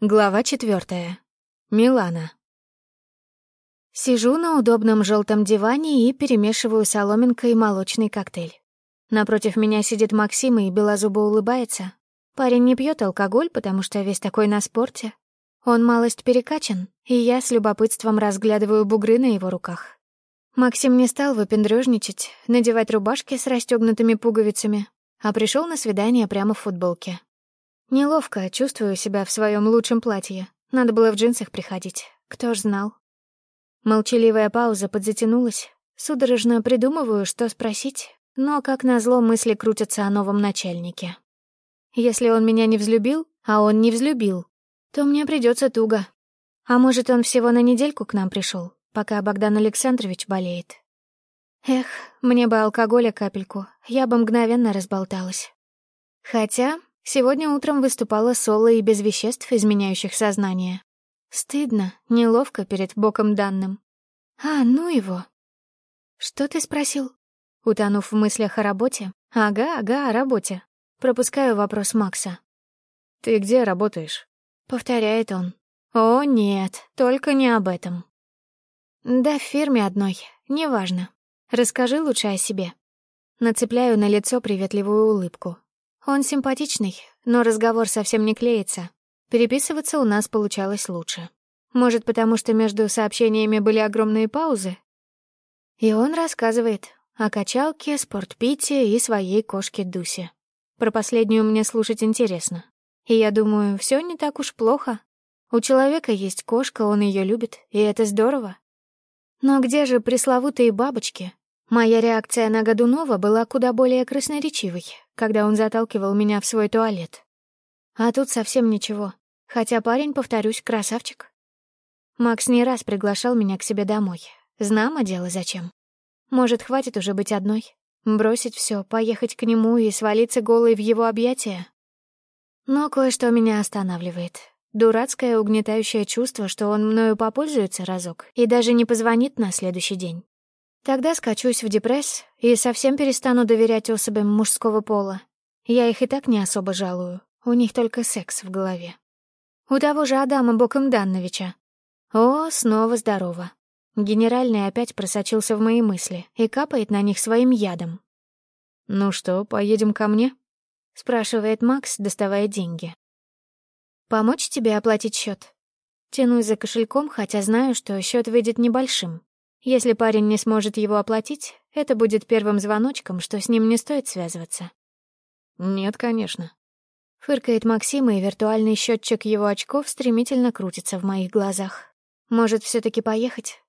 Глава четвертая. Милана. Сижу на удобном желтом диване и перемешиваю соломинкой молочный коктейль. Напротив меня сидит Максим и белозубо улыбается. Парень не пьет алкоголь, потому что весь такой на спорте. Он малость перекачан, и я с любопытством разглядываю бугры на его руках. Максим не стал выпендрёжничать, надевать рубашки с расстёгнутыми пуговицами, а пришел на свидание прямо в футболке. Неловко чувствую себя в своем лучшем платье. Надо было в джинсах приходить. Кто ж знал. Молчаливая пауза подзатянулась. Судорожно придумываю, что спросить, но, как назло, мысли крутятся о новом начальнике. Если он меня не взлюбил, а он не взлюбил, то мне придется туго. А может, он всего на недельку к нам пришел, пока Богдан Александрович болеет. Эх, мне бы алкоголя капельку, я бы мгновенно разболталась. Хотя Сегодня утром выступала соло и без веществ, изменяющих сознание. Стыдно, неловко перед боком данным. А, ну его. Что ты спросил? Утонув в мыслях о работе. Ага, ага, о работе. Пропускаю вопрос Макса. «Ты где работаешь?» — повторяет он. «О, нет, только не об этом». «Да в фирме одной, неважно. Расскажи лучше о себе». Нацепляю на лицо приветливую улыбку. Он симпатичный, но разговор совсем не клеится. Переписываться у нас получалось лучше. Может, потому что между сообщениями были огромные паузы? И он рассказывает о качалке, спортпите и своей кошке Дусе. Про последнюю мне слушать интересно. И я думаю, все не так уж плохо. У человека есть кошка, он ее любит, и это здорово. Но где же пресловутые бабочки, Моя реакция на Годунова была куда более красноречивой, когда он заталкивал меня в свой туалет. А тут совсем ничего, хотя парень, повторюсь, красавчик. Макс не раз приглашал меня к себе домой. Знамо дело зачем. Может, хватит уже быть одной? Бросить все, поехать к нему и свалиться голой в его объятия? Но кое-что меня останавливает. Дурацкое угнетающее чувство, что он мною попользуется разок и даже не позвонит на следующий день. Тогда скачусь в депресс и совсем перестану доверять особям мужского пола. Я их и так не особо жалую, у них только секс в голове. У того же Адама Бокомдановича. О, снова здорово. Генеральный опять просочился в мои мысли и капает на них своим ядом. «Ну что, поедем ко мне?» — спрашивает Макс, доставая деньги. «Помочь тебе оплатить счет? Тянусь за кошельком, хотя знаю, что счет выйдет небольшим. Если парень не сможет его оплатить, это будет первым звоночком, что с ним не стоит связываться. «Нет, конечно». Фыркает Максим, и виртуальный счетчик его очков стремительно крутится в моих глазах. «Может, все таки поехать?»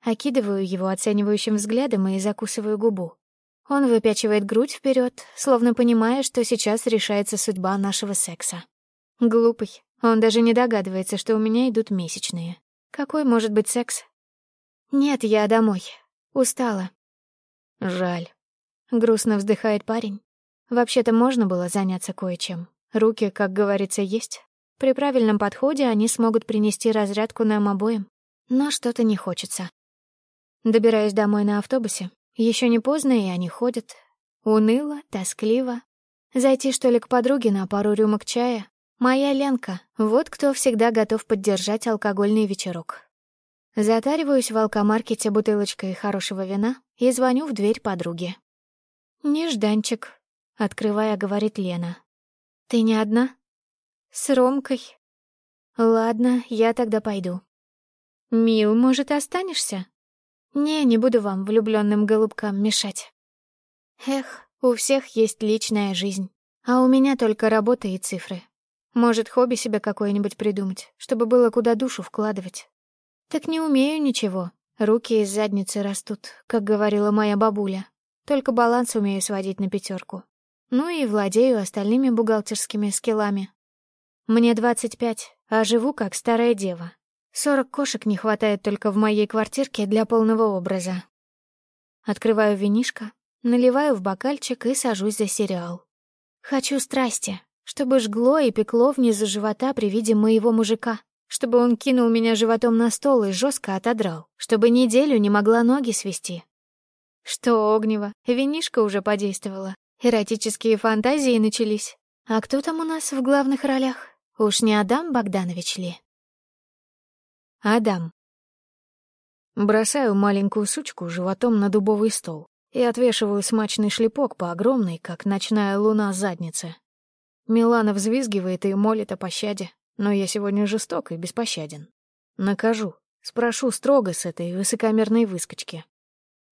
Окидываю его оценивающим взглядом и закусываю губу. Он выпячивает грудь вперед, словно понимая, что сейчас решается судьба нашего секса. Глупый. Он даже не догадывается, что у меня идут месячные. Какой может быть секс, «Нет, я домой. Устала». «Жаль», — грустно вздыхает парень. «Вообще-то можно было заняться кое-чем. Руки, как говорится, есть. При правильном подходе они смогут принести разрядку нам обоим. Но что-то не хочется». Добираюсь домой на автобусе. Еще не поздно, и они ходят. Уныло, тоскливо. Зайти, что ли, к подруге на пару рюмок чая? Моя Ленка, вот кто всегда готов поддержать алкогольный вечерок. Затариваюсь в алкомаркете бутылочкой хорошего вина и звоню в дверь подруги. «Нежданчик», — открывая, говорит Лена. «Ты не одна?» «С Ромкой». «Ладно, я тогда пойду». «Мил, может, останешься?» «Не, не буду вам, влюбленным голубкам, мешать». Эх, у всех есть личная жизнь, а у меня только работа и цифры. Может, хобби себе какое-нибудь придумать, чтобы было куда душу вкладывать. Так не умею ничего. Руки из задницы растут, как говорила моя бабуля. Только баланс умею сводить на пятерку. Ну и владею остальными бухгалтерскими скиллами. Мне 25, а живу как старая дева. 40 кошек не хватает только в моей квартирке для полного образа. Открываю винишко, наливаю в бокальчик и сажусь за сериал. Хочу страсти, чтобы жгло и пекло внизу живота при виде моего мужика чтобы он кинул меня животом на стол и жестко отодрал, чтобы неделю не могла ноги свести. Что огнево, винишка уже подействовала, эротические фантазии начались. А кто там у нас в главных ролях? Уж не Адам Богданович ли? Адам. Бросаю маленькую сучку животом на дубовый стол и отвешиваю смачный шлепок по огромной, как ночная луна, заднице. Милана взвизгивает и молит о пощаде, но я сегодня жесток и беспощаден. Накажу, спрошу строго с этой высокомерной выскочки.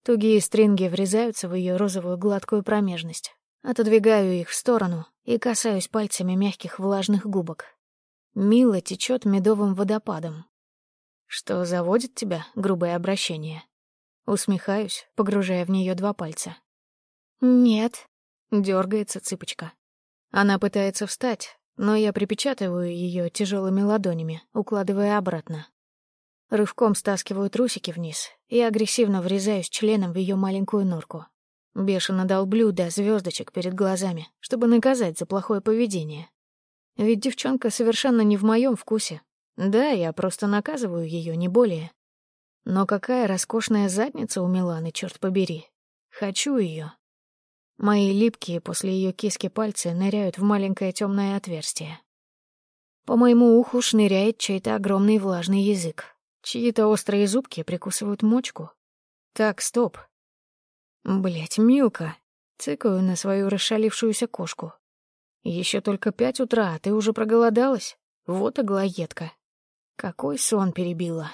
Тугие стринги врезаются в ее розовую гладкую промежность. Отодвигаю их в сторону и касаюсь пальцами мягких влажных губок. Мило течет медовым водопадом. Что заводит тебя, грубое обращение? Усмехаюсь, погружая в нее два пальца. Нет. Дергается цыпочка. Она пытается встать, но я припечатываю ее тяжелыми ладонями, укладывая обратно. Рывком стаскиваю трусики вниз и агрессивно врезаюсь членом в ее маленькую норку. Бешено долблю до звездочек перед глазами, чтобы наказать за плохое поведение. Ведь девчонка совершенно не в моем вкусе. Да, я просто наказываю ее, не более. Но какая роскошная задница у Миланы, черт побери. Хочу ее. Мои липкие после ее киски пальцы ныряют в маленькое темное отверстие. По моему уху шныряет чей-то огромный влажный язык. Чьи-то острые зубки прикусывают мочку. Так, стоп. Блять, Милка. Цыкаю на свою расшалившуюся кошку. Еще только пять утра, а ты уже проголодалась? Вот оглоедка. Какой сон перебила.